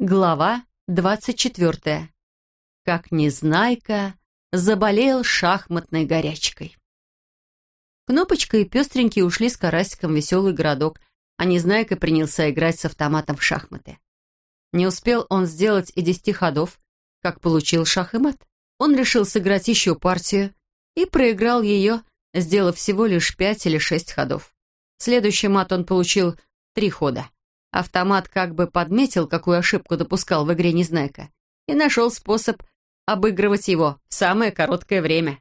Глава двадцать четвертая. Как Незнайка заболел шахматной горячкой. Кнопочка и пестренький ушли с Карасиком в веселый городок, а Незнайка принялся играть с автоматом в шахматы. Не успел он сделать и десяти ходов, как получил шах и мат. Он решил сыграть еще партию и проиграл ее, сделав всего лишь пять или шесть ходов. Следующий мат он получил три хода. Автомат как бы подметил, какую ошибку допускал в игре Незнайка, и нашел способ обыгрывать его в самое короткое время.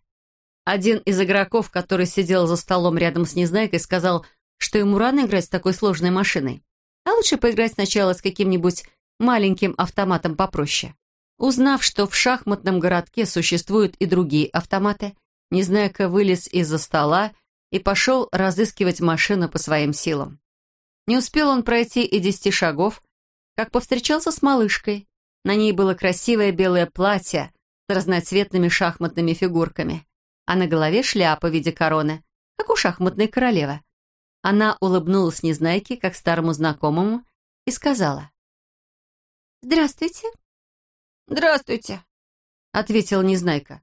Один из игроков, который сидел за столом рядом с Незнайкой, сказал, что ему рано играть с такой сложной машиной, а лучше поиграть сначала с каким-нибудь маленьким автоматом попроще. Узнав, что в шахматном городке существуют и другие автоматы, Незнайка вылез из-за стола и пошел разыскивать машину по своим силам. Не успел он пройти и десяти шагов, как повстречался с малышкой. На ней было красивое белое платье с разноцветными шахматными фигурками, а на голове шляпа в виде короны, как у шахматной королевы. Она улыбнулась Незнайке, как старому знакомому, и сказала. «Здравствуйте». «Здравствуйте», — ответила Незнайка.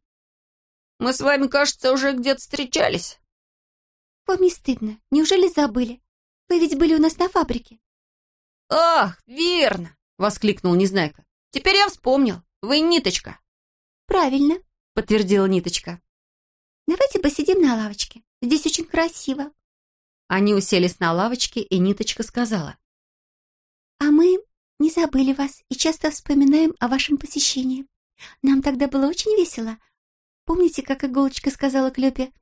«Мы с вами, кажется, уже где-то встречались». «Вам не стыдно? Неужели забыли? Вы ведь были у нас на фабрике». «Ах, верно!» — воскликнул Незнайка. «Теперь я вспомнил. Вы ниточка». «Правильно», — подтвердила ниточка. «Давайте посидим на лавочке. Здесь очень красиво». Они уселись на лавочке, и ниточка сказала. «А мы не забыли вас и часто вспоминаем о вашем посещении. Нам тогда было очень весело. Помните, как иголочка сказала Клёпе?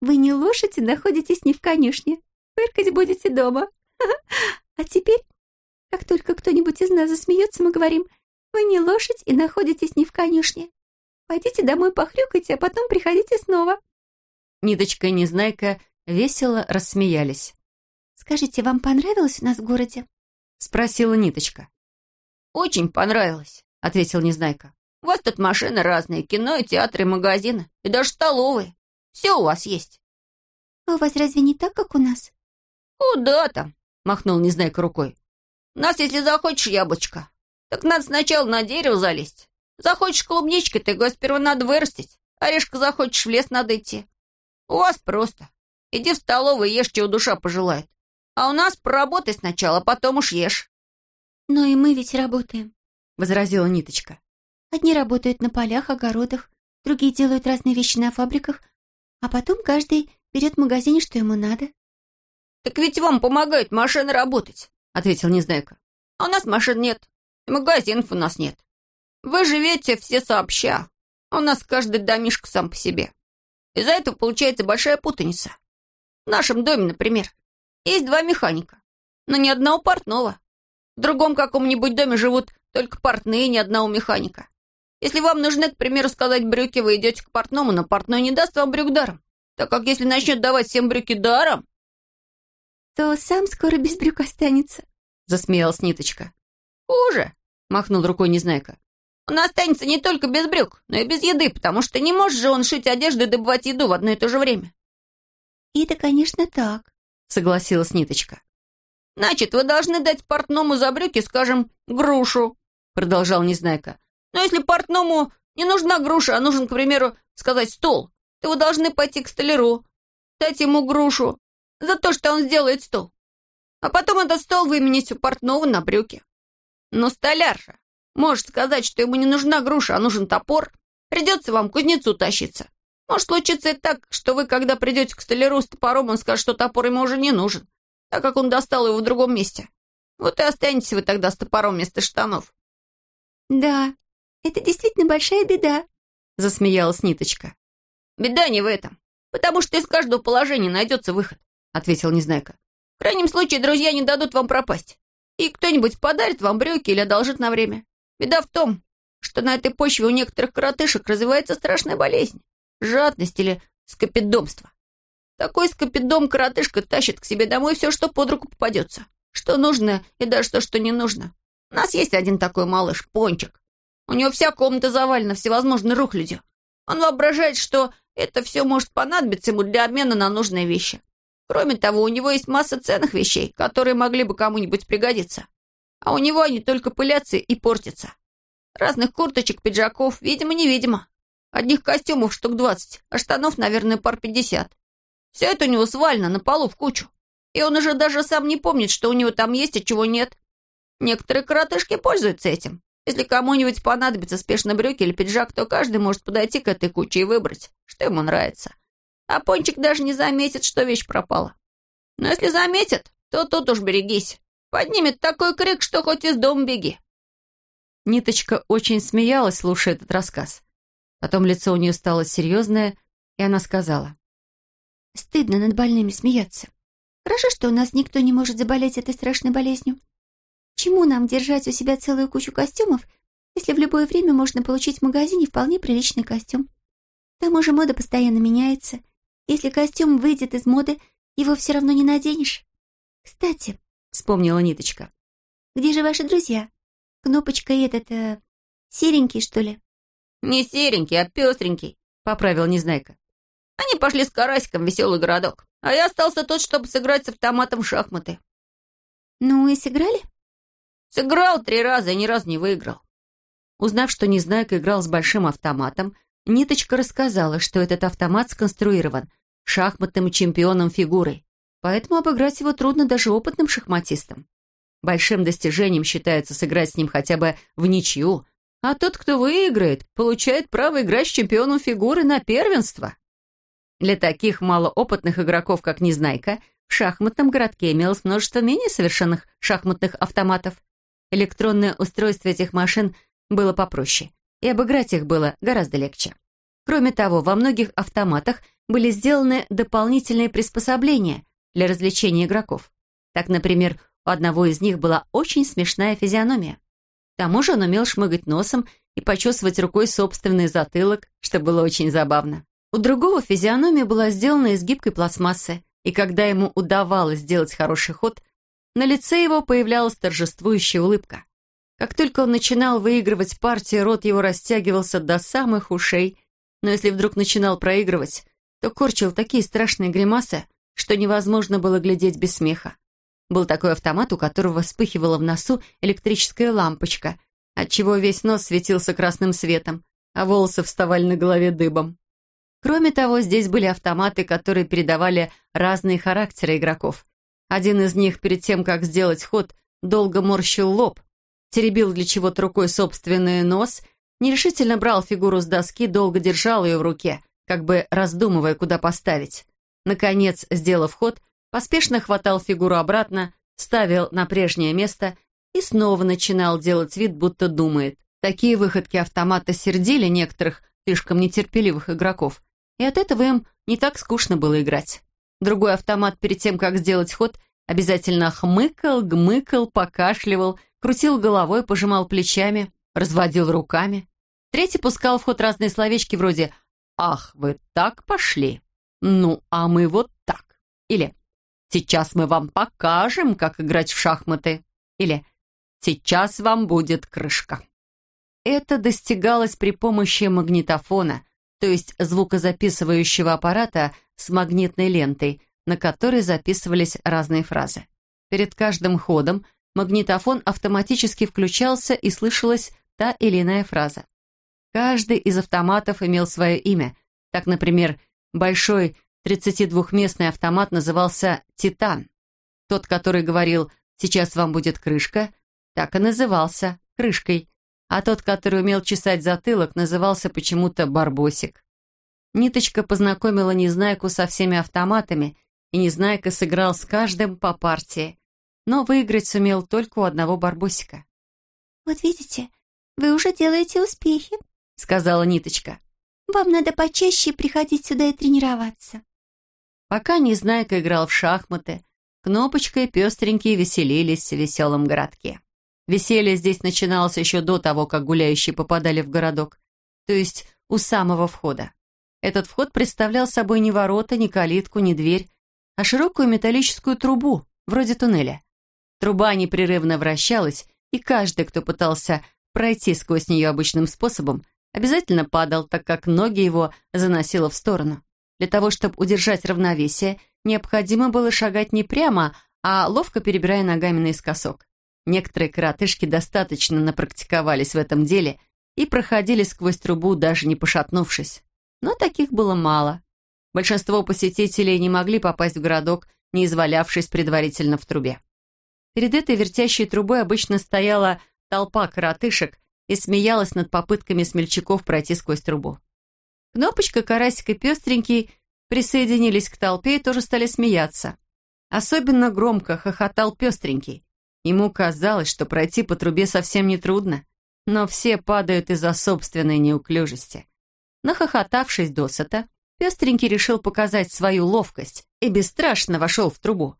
Вы не лошадь и находитесь не в конюшне. Фыркать будете дома. А теперь, как только кто-нибудь из нас засмеется, мы говорим, вы не лошадь и находитесь не в конюшне. Пойдите домой похрюкайте, а потом приходите снова. Ниточка и Незнайка весело рассмеялись. «Скажите, вам понравилось у нас в городе?» — спросила Ниточка. «Очень понравилось», — ответил Незнайка. «У вас тут машины разные, кино и театры, и магазины, и даже столовые. Все у вас есть». «А у вас разве не так, как у нас?» «Куда там?» — махнул Незнайка рукой. «У нас, если захочешь яблочко, так надо сначала на дерево залезть. Захочешь клубнички, ты его сперва надо вырастить. Орешка захочешь, в лес надо идти. У вас просто. Иди в столовую, ешь, чего душа пожелает. А у нас поработай сначала, а потом уж ешь». «Но и мы ведь работаем», — возразила Ниточка. «Одни работают на полях, огородах, другие делают разные вещи на фабриках, а потом каждый берет в магазине, что ему надо. «Так ведь вам помогают машины работать», — ответил Незнайка. «А у нас машин нет, и магазинов у нас нет. Вы живете все сообща, а у нас каждый домишко сам по себе. Из-за этого получается большая путаница. В нашем доме, например, есть два механика, но ни одного портного. В другом каком-нибудь доме живут только портные, ни одного механика. Если вам нужны, к примеру, сказать брюки, вы идете к портному, но портной не даст вам брюк даром, так как если начнет давать всем брюки даром, то сам скоро без брюк останется», — засмеялась Ниточка. «Хуже», — махнул рукой Незнайка. «Он останется не только без брюк, но и без еды, потому что не может же он шить одежду и добывать еду в одно и то же время». «И это, конечно, так», — согласилась Ниточка. «Значит, вы должны дать портному за брюки, скажем, грушу», — продолжал Незнайка. «Но если портному не нужна груша, а нужен, к примеру, сказать стол, то вы должны пойти к столяру, дать ему грушу, за то, что он сделает стол. А потом этот стол выменить у портного на брюки. Но столяр же может сказать, что ему не нужна груша, а нужен топор. Придется вам к кузнецу тащиться. Может случиться и так, что вы, когда придете к столяру с топором, он скажет, что топор ему уже не нужен, так как он достал его в другом месте. Вот и останетесь вы тогда с топором вместо штанов. «Да, это действительно большая беда», — засмеялась Ниточка. «Беда не в этом, потому что из каждого положения найдется выход. — ответил Незнайка. «В крайнем случае, друзья не дадут вам пропасть. И кто-нибудь подарит вам брюки или одолжит на время. Беда в том, что на этой почве у некоторых коротышек развивается страшная болезнь. Жадность или скопидомство. Такой скопидом коротышка тащит к себе домой все, что под руку попадется. Что нужно и даже то, что не нужно. У нас есть один такой малыш, Пончик. У него вся комната завалена всевозможной рухлядью. Он воображает, что это все может понадобиться ему для обмена на нужные вещи. Кроме того, у него есть масса ценных вещей, которые могли бы кому-нибудь пригодиться. А у него они только пылятся и портятся. Разных курточек, пиджаков, видимо-невидимо. Одних костюмов штук двадцать, а штанов, наверное, пар пятьдесят. Все это у него свалено на полу в кучу. И он уже даже сам не помнит, что у него там есть, а чего нет. Некоторые коротышки пользуются этим. Если кому-нибудь понадобится спешно брюки или пиджак, то каждый может подойти к этой куче и выбрать, что ему нравится. А Пончик даже не заметит, что вещь пропала. Но если заметит, то тут уж берегись. Поднимет такой крик, что хоть из дома беги. Ниточка очень смеялась, слушая этот рассказ. Потом лицо у нее стало серьезное, и она сказала. «Стыдно над больными смеяться. Хорошо, что у нас никто не может заболеть этой страшной болезнью. Чему нам держать у себя целую кучу костюмов, если в любое время можно получить в магазине вполне приличный костюм? К тому же мода постоянно меняется. Если костюм выйдет из моды, его все равно не наденешь. Кстати, — вспомнила Ниточка, — где же ваши друзья? Кнопочка и этот, э, серенький, что ли? Не серенький, а пестренький, — поправил Незнайка. Они пошли с Карасиком в веселый городок, а я остался тут, чтобы сыграть с автоматом в шахматы. Ну и сыграли? Сыграл три раза и ни разу не выиграл. Узнав, что Незнайка играл с большим автоматом, Ниточка рассказала, что этот автомат сконструирован шахматным чемпионом фигурой, поэтому обыграть его трудно даже опытным шахматистам. Большим достижением считается сыграть с ним хотя бы в ничью, а тот, кто выиграет, получает право играть с чемпионом фигуры на первенство. Для таких малоопытных игроков, как Незнайка, в шахматном городке имелось множество менее совершенных шахматных автоматов. Электронное устройство этих машин было попроще, и обыграть их было гораздо легче. Кроме того, во многих автоматах были сделаны дополнительные приспособления для развлечения игроков. Так, например, у одного из них была очень смешная физиономия. К тому же он умел шмыгать носом и почесывать рукой собственный затылок, что было очень забавно. У другого физиономия была сделана из гибкой пластмассы, и когда ему удавалось сделать хороший ход, на лице его появлялась торжествующая улыбка. Как только он начинал выигрывать партию, рот его растягивался до самых ушей, но если вдруг начинал проигрывать, то корчил такие страшные гримасы, что невозможно было глядеть без смеха. Был такой автомат, у которого вспыхивала в носу электрическая лампочка, отчего весь нос светился красным светом, а волосы вставали на голове дыбом. Кроме того, здесь были автоматы, которые передавали разные характеры игроков. Один из них, перед тем, как сделать ход, долго морщил лоб, теребил для чего-то рукой собственный нос, нерешительно брал фигуру с доски, долго держал ее в руке, как бы раздумывая, куда поставить. Наконец, сделав ход, поспешно хватал фигуру обратно, ставил на прежнее место и снова начинал делать вид, будто думает. Такие выходки автомата сердили некоторых слишком нетерпеливых игроков, и от этого им не так скучно было играть. Другой автомат перед тем, как сделать ход, обязательно хмыкал, гмыкал, покашливал, крутил головой, пожимал плечами, разводил руками. Третий пускал в ход разные словечки вроде «Ах, вы так пошли! Ну, а мы вот так!» Или «Сейчас мы вам покажем, как играть в шахматы!» Или «Сейчас вам будет крышка!» Это достигалось при помощи магнитофона, то есть звукозаписывающего аппарата с магнитной лентой, на которой записывались разные фразы. Перед каждым ходом магнитофон автоматически включался и слышалась та или иная фраза. Каждый из автоматов имел свое имя. Так, например, большой 32-местный автомат назывался «Титан». Тот, который говорил «сейчас вам будет крышка», так и назывался «крышкой», а тот, который умел чесать затылок, назывался почему-то «барбосик». Ниточка познакомила Незнайку со всеми автоматами, и Незнайка сыграл с каждым по партии, но выиграть сумел только у одного барбосика. «Вот видите, вы уже делаете успехи», — сказала Ниточка. «Вам надо почаще приходить сюда и тренироваться». Пока Незнайка играл в шахматы, Кнопочка и пестренькие веселились в веселом городке. Веселье здесь начиналось еще до того, как гуляющие попадали в городок, то есть у самого входа. Этот вход представлял собой не ворота, не калитку, не дверь, а широкую металлическую трубу, вроде туннеля. Труба непрерывно вращалась, и каждый, кто пытался пройти сквозь нее обычным способом, обязательно падал, так как ноги его заносило в сторону. Для того, чтобы удержать равновесие, необходимо было шагать не прямо, а ловко перебирая ногами наискосок. Некоторые коротышки достаточно напрактиковались в этом деле и проходили сквозь трубу, даже не пошатнувшись. Но таких было мало. Большинство посетителей не могли попасть в городок, не извалявшись предварительно в трубе. Перед этой вертящей трубой обычно стояла толпа коротышек и смеялась над попытками смельчаков пройти сквозь трубу. Кнопочка, Карасик и Пестренький присоединились к толпе и тоже стали смеяться. Особенно громко хохотал Пестренький. Ему казалось, что пройти по трубе совсем не трудно, но все падают из-за собственной неуклюжести. Нахохотавшись досыта, Пестренький решил показать свою ловкость и бесстрашно вошел в трубу.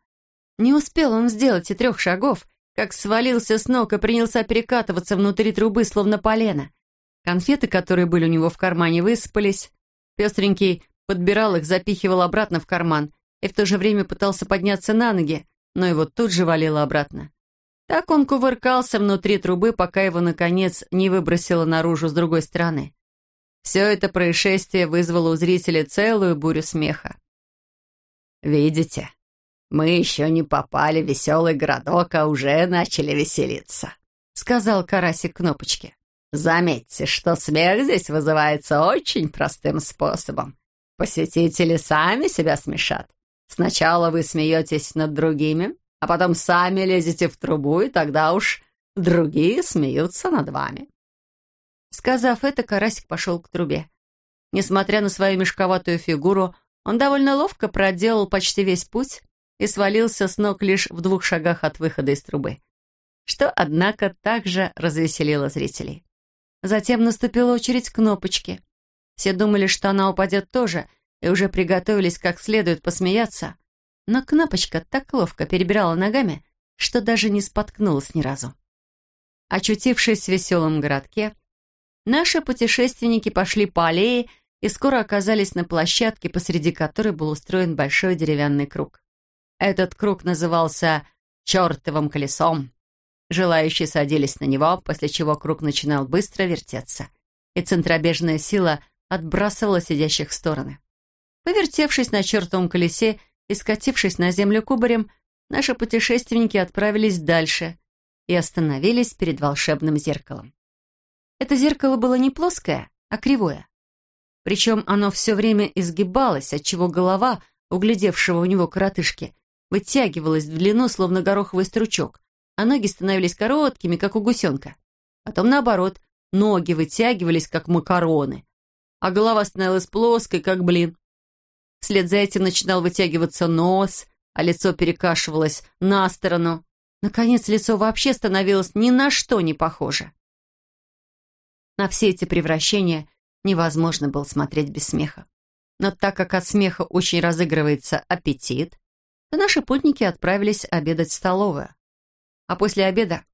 Не успел он сделать и трех шагов, как свалился с ног и принялся перекатываться внутри трубы, словно полено. Конфеты, которые были у него в кармане, высыпались. Пестренький подбирал их, запихивал обратно в карман и в то же время пытался подняться на ноги, но его тут же валило обратно. Так он кувыркался внутри трубы, пока его, наконец, не выбросило наружу с другой стороны. Все это происшествие вызвало у зрителей целую бурю смеха. «Видите, мы еще не попали в веселый городок, а уже начали веселиться», — сказал Карасик кнопочке. «Заметьте, что смех здесь вызывается очень простым способом. Посетители сами себя смешат. Сначала вы смеетесь над другими, а потом сами лезете в трубу, и тогда уж другие смеются над вами». Сказав это, Карасик пошел к трубе. Несмотря на свою мешковатую фигуру, он довольно ловко проделал почти весь путь и свалился с ног лишь в двух шагах от выхода из трубы, что, однако, также развеселило зрителей. Затем наступила очередь кнопочки. Все думали, что она упадет тоже, и уже приготовились как следует посмеяться, но кнопочка так ловко перебирала ногами, что даже не споткнулась ни разу. Очутившись в веселом городке, Наши путешественники пошли по аллее и скоро оказались на площадке, посреди которой был устроен большой деревянный круг. Этот круг назывался «чертовым колесом». Желающие садились на него, после чего круг начинал быстро вертеться, и центробежная сила отбрасывала сидящих в стороны. Повертевшись на чертовом колесе и скатившись на землю кубарем, наши путешественники отправились дальше и остановились перед волшебным зеркалом. Это зеркало было не плоское, а кривое. Причем оно все время изгибалось, отчего голова, углядевшего у него коротышки, вытягивалась в длину, словно гороховый стручок, а ноги становились короткими, как у гусенка. Потом, наоборот, ноги вытягивались, как макароны, а голова становилась плоской, как блин. Вслед за этим начинал вытягиваться нос, а лицо перекашивалось на сторону. Наконец, лицо вообще становилось ни на что не похоже. На все эти превращения невозможно было смотреть без смеха. Но так как от смеха очень разыгрывается аппетит, то наши путники отправились обедать в столовую. А после обеда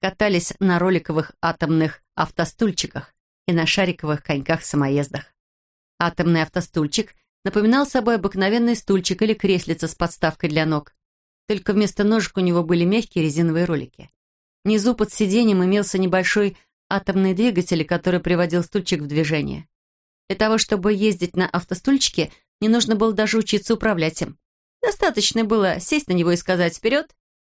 катались на роликовых атомных автостульчиках и на шариковых коньках-самоездах. Атомный автостульчик напоминал собой обыкновенный стульчик или креслица с подставкой для ног. Только вместо ножек у него были мягкие резиновые ролики. Внизу под сиденьем имелся небольшой атомные двигатели, который приводил стульчик в движение. Для того, чтобы ездить на автостульчике, не нужно было даже учиться управлять им. Достаточно было сесть на него и сказать «вперед»,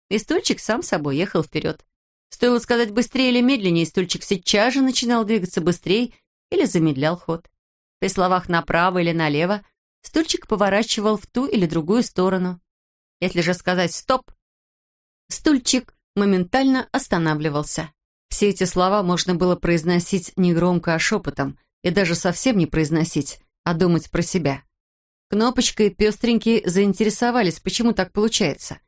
и стульчик сам собой ехал вперед. Стоило сказать быстрее или медленнее, стульчик сейчас же начинал двигаться быстрее или замедлял ход. При словах «направо» или «налево» стульчик поворачивал в ту или другую сторону. Если же сказать «стоп», стульчик моментально останавливался. Все эти слова можно было произносить не громко, а шепотом, и даже совсем не произносить, а думать про себя. Кнопочка и пестренький заинтересовались, почему так получается.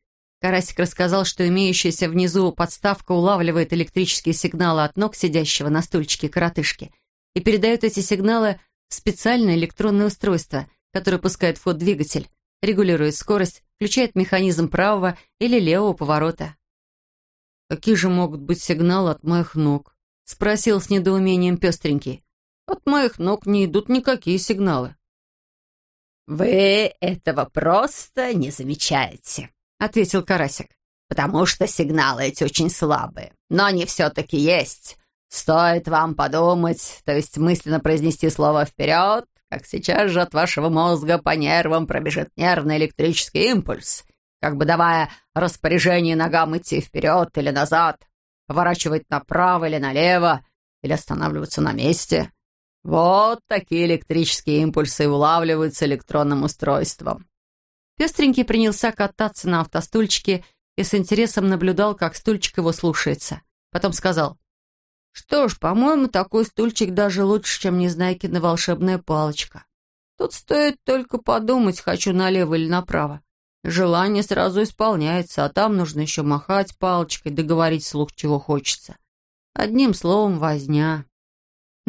Карасик рассказал, что имеющаяся внизу подставка улавливает электрические сигналы от ног сидящего на стульчике коротышки и передает эти сигналы в специальное электронное устройство, которое пускает в ход двигатель, регулирует скорость, включает механизм правого или левого поворота. «Какие же могут быть сигналы от моих ног?» — спросил с недоумением пестренький. «От моих ног не идут никакие сигналы». «Вы этого просто не замечаете», — ответил Карасик. «Потому что сигналы эти очень слабые. Но они все-таки есть. Стоит вам подумать, то есть мысленно произнести слово «вперед», как сейчас же от вашего мозга по нервам пробежит нервный электрический импульс, как бы давая распоряжение ногам идти вперед или назад, поворачивать направо или налево, или останавливаться на месте. Вот такие электрические импульсы улавливаются электронным устройством. Пестренький принялся кататься на автостульчике и с интересом наблюдал, как стульчик его слушается. Потом сказал, «Что ж, по-моему, такой стульчик даже лучше, чем Незнайкина волшебная палочка. Тут стоит только подумать, хочу налево или направо. Желание сразу исполняется, а там нужно еще махать палочкой, договорить слух, чего хочется. Одним словом, возня».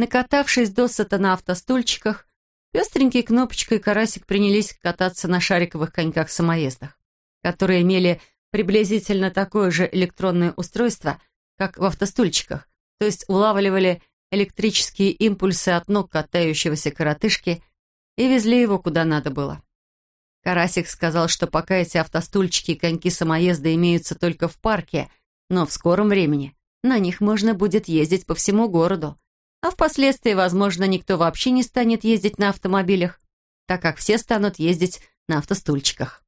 Накатавшись досыта на автостульчиках, пестренький кнопочка и карасик принялись кататься на шариковых коньках-самоездах, которые имели приблизительно такое же электронное устройство, как в автостульчиках, то есть улавливали электрические импульсы от ног катающегося коротышки и везли его куда надо было. Карасик сказал, что пока эти автостульчики и коньки-самоезды имеются только в парке, но в скором времени на них можно будет ездить по всему городу. А впоследствии, возможно, никто вообще не станет ездить на автомобилях, так как все станут ездить на автостульчиках.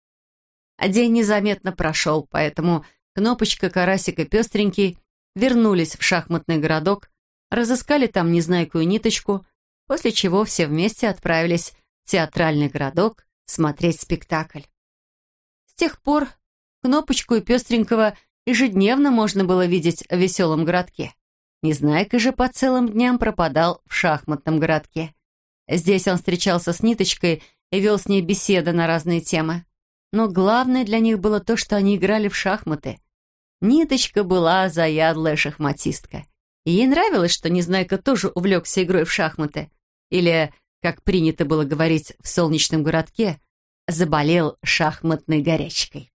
А день незаметно прошел, поэтому Кнопочка, Карасик и Пестренький вернулись в шахматный городок, разыскали там незнайкую ниточку, после чего все вместе отправились в театральный городок смотреть спектакль. С тех пор Кнопочку и Пестренького ежедневно можно было видеть в веселом городке. Незнайка же по целым дням пропадал в шахматном городке. Здесь он встречался с Ниточкой и вел с ней беседы на разные темы. Но главное для них было то, что они играли в шахматы. Ниточка была заядлая шахматистка. Ей нравилось, что Незнайка тоже увлекся игрой в шахматы. Или, как принято было говорить в солнечном городке, заболел шахматной горячкой.